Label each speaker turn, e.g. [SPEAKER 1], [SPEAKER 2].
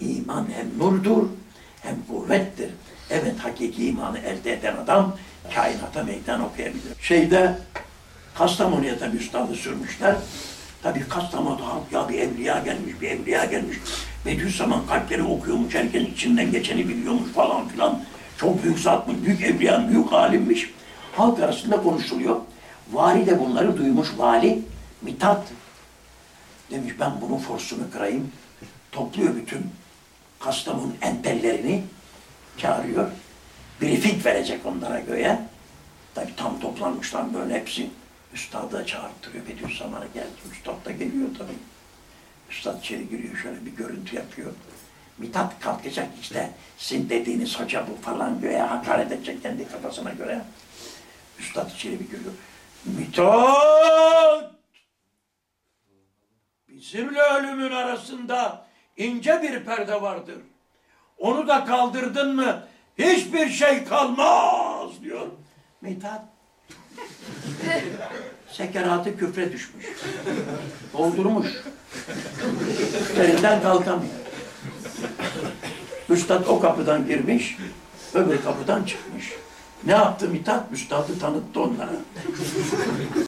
[SPEAKER 1] İman hem nurdur hem kuvvettir. Evet hakiki imanı elde eden adam kainata meydan okuyabilir. Şeyde Kastamonu'ya tabi üstadı sürmüşler. Tabi Kastamonu'da ya bir evliya gelmiş, bir evliya gelmiş. Bediüzzaman kalpleri okuyormuş, herkesin içinden geçeni biliyormuş falan filan. Çok büyük zatmış, büyük evliya, büyük alimmiş. Halk arasında konuşuluyor. Vali de bunları duymuş. Vali, Mithat demiş ben bunun forsunu kırayım. Topluyor bütün Kastamonu entellerini çağırıyor. Briefing verecek onlara göğe. Tabi tam toplanmışlar böyle hepsi. Üstad da çağırtırıyor. Bediüzzaman'a geldi. Üstad da geliyor tabi. Üstad içeri giriyor şöyle bir görüntü yapıyor. Mithat kalkacak işte sizin dediğiniz hoca bu falan göğe hakaret edecek kendi kafasına göre. Üstad içeri bir giriyor. Mithat! Bizimle ölümün arasında ince bir perde vardır. Onu da kaldırdın mı hiçbir şey kalmaz diyor. Mithat sekeratı küfre düşmüş. Doldurmuş. Yerinden kalkamıyor. Üstad o kapıdan girmiş, öbür kapıdan çıkmış. Ne yaptı Mithat? Üstadı tanıttı onlara.